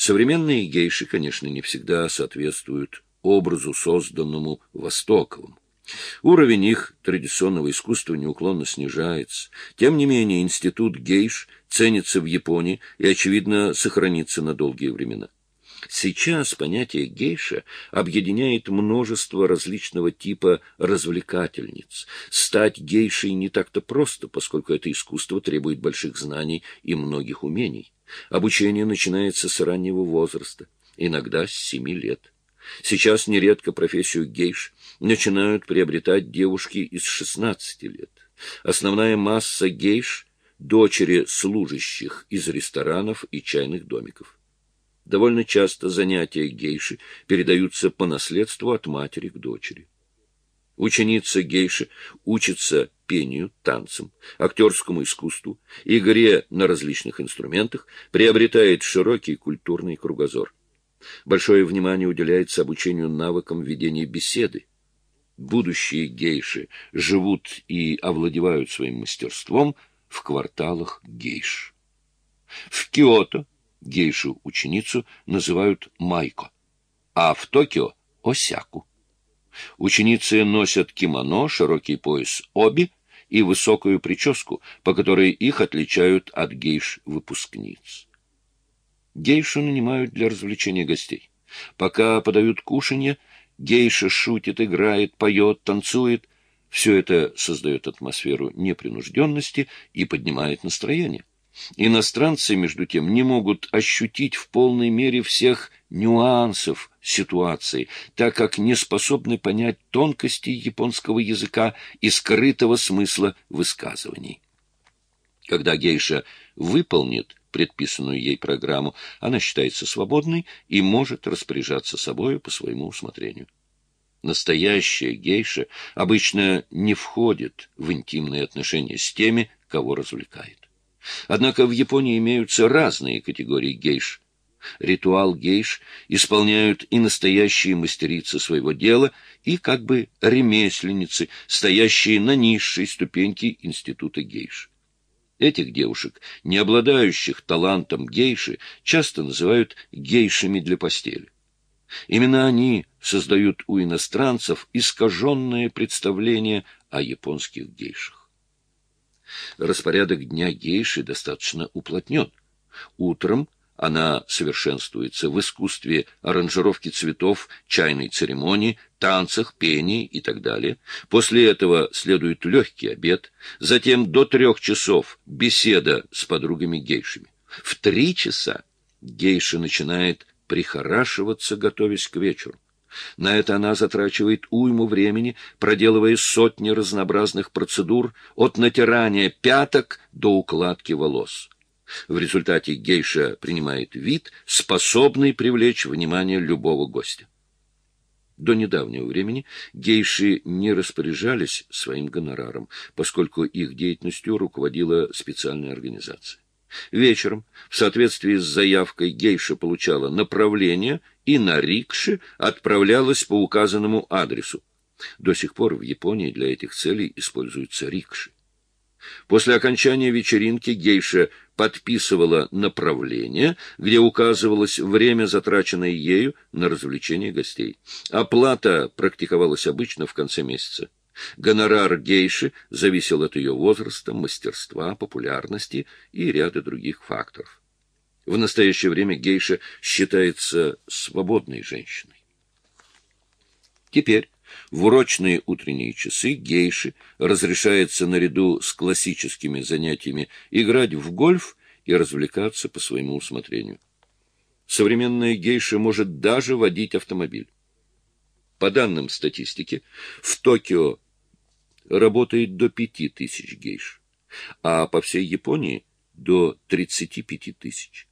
Современные гейши, конечно, не всегда соответствуют образу, созданному Востоковым. Уровень их традиционного искусства неуклонно снижается. Тем не менее, институт гейш ценится в Японии и, очевидно, сохранится на долгие времена. Сейчас понятие гейша объединяет множество различного типа развлекательниц. Стать гейшей не так-то просто, поскольку это искусство требует больших знаний и многих умений. Обучение начинается с раннего возраста, иногда с семи лет. Сейчас нередко профессию гейш начинают приобретать девушки из 16 лет. Основная масса гейш – дочери служащих из ресторанов и чайных домиков. Довольно часто занятия гейши передаются по наследству от матери к дочери. Ученица гейши учится пению, танцам, актерскому искусству, игре на различных инструментах, приобретает широкий культурный кругозор. Большое внимание уделяется обучению навыкам ведения беседы. Будущие гейши живут и овладевают своим мастерством в кварталах гейш. В Киото гейшу-ученицу называют майко, а в Токио – осяку. Ученицы носят кимоно, широкий пояс оби и высокую прическу, по которой их отличают от гейш-выпускниц. Гейшу нанимают для развлечения гостей. Пока подают кушанье, гейша шутит, играет, поет, танцует. Все это создает атмосферу непринужденности и поднимает настроение. Иностранцы, между тем, не могут ощутить в полной мере всех нюансов ситуации, так как не способны понять тонкости японского языка и скрытого смысла высказываний. Когда гейша выполнит предписанную ей программу, она считается свободной и может распоряжаться собою по своему усмотрению. Настоящая гейша обычно не входит в интимные отношения с теми, кого развлекает. Однако в Японии имеются разные категории гейш. Ритуал гейш исполняют и настоящие мастерицы своего дела, и как бы ремесленницы, стоящие на низшей ступеньке института гейш. Этих девушек, не обладающих талантом гейши, часто называют гейшами для постели. Именно они создают у иностранцев искаженное представление о японских гейшах. Распорядок дня гейши достаточно уплотнен. Утром она совершенствуется в искусстве аранжировки цветов, чайной церемонии, танцах, пении и так далее. После этого следует легкий обед, затем до трех часов беседа с подругами-гейшами. В три часа гейша начинает прихорашиваться, готовясь к вечеру. На это она затрачивает уйму времени, проделывая сотни разнообразных процедур от натирания пяток до укладки волос. В результате гейша принимает вид, способный привлечь внимание любого гостя. До недавнего времени гейши не распоряжались своим гонораром, поскольку их деятельностью руководила специальная организация. Вечером, в соответствии с заявкой, гейша получала направление и на рикше отправлялась по указанному адресу. До сих пор в Японии для этих целей используются рикши. После окончания вечеринки гейша подписывала направление, где указывалось время, затраченное ею на развлечение гостей. Оплата практиковалась обычно в конце месяца. Гонорар гейши зависел от ее возраста, мастерства, популярности и ряда других факторов. В настоящее время гейша считается свободной женщиной. Теперь в урочные утренние часы гейши разрешается наряду с классическими занятиями играть в гольф и развлекаться по своему усмотрению. Современная гейша может даже водить автомобиль. По данным статистики, в Токио работает до пяти тысяч гейш, а по всей Японии до 35 тысяч.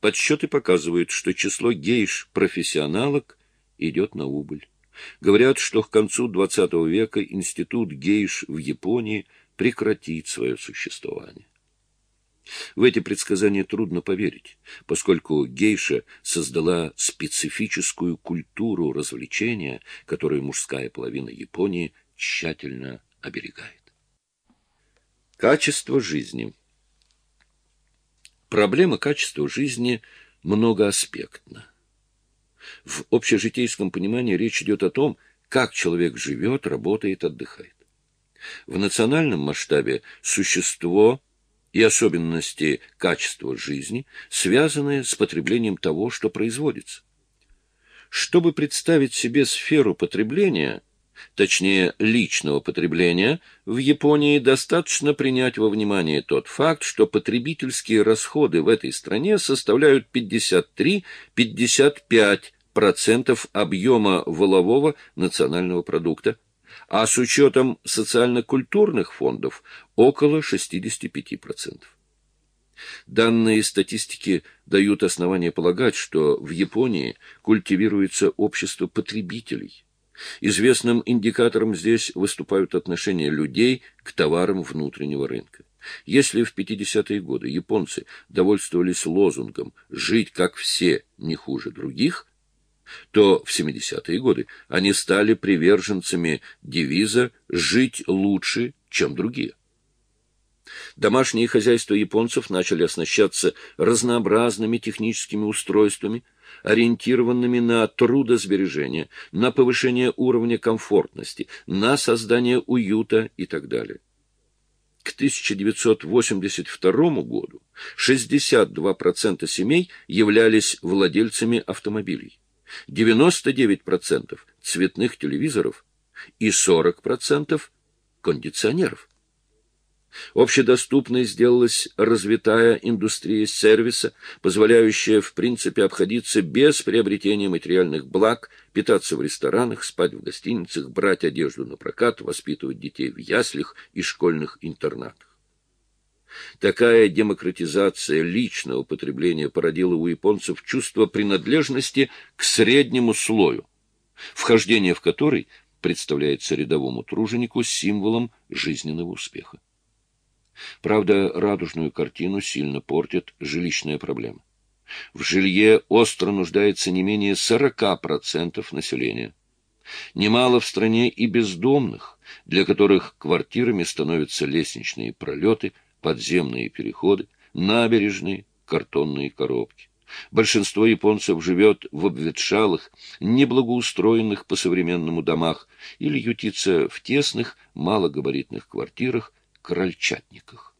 Подсчеты показывают, что число гейш-профессионалок идет на убыль. Говорят, что к концу XX века институт гейш в Японии прекратит свое существование. В эти предсказания трудно поверить, поскольку гейша создала специфическую культуру развлечения, которую мужская половина Японии тщательно оберегает. Качество жизни Проблема качества жизни многоаспектна. В общежитейском понимании речь идет о том, как человек живет, работает, отдыхает. В национальном масштабе существо и особенности качества жизни связаны с потреблением того, что производится. Чтобы представить себе сферу потребления, точнее личного потребления, в Японии достаточно принять во внимание тот факт, что потребительские расходы в этой стране составляют 53-55% объема волового национального продукта, а с учетом социально-культурных фондов около 65%. Данные статистики дают основания полагать, что в Японии культивируется общество потребителей. Известным индикатором здесь выступают отношения людей к товарам внутреннего рынка. Если в 50-е годы японцы довольствовались лозунгом «жить как все, не хуже других», то в 70-е годы они стали приверженцами девиза «жить лучше, чем другие». Домашние хозяйства японцев начали оснащаться разнообразными техническими устройствами, ориентированными на трудосбережение, на повышение уровня комфортности, на создание уюта и так далее. К 1982 году 62% семей являлись владельцами автомобилей. 99% цветных телевизоров и 40% кондиционеров. Общедоступной сделалась развитая индустрия сервиса, позволяющая в принципе обходиться без приобретения материальных благ, питаться в ресторанах, спать в гостиницах, брать одежду на прокат, воспитывать детей в яслях и школьных интернатах. Такая демократизация личного потребления породила у японцев чувство принадлежности к среднему слою, вхождение в который представляется рядовому труженику символом жизненного успеха. Правда, радужную картину сильно портит жилищная проблема. В жилье остро нуждается не менее 40% населения. Немало в стране и бездомных, для которых квартирами становятся лестничные пролеты, подземные переходы, набережные, картонные коробки. Большинство японцев живет в обветшалых, неблагоустроенных по-современному домах или ютится в тесных, малогабаритных квартирах, крольчатниках.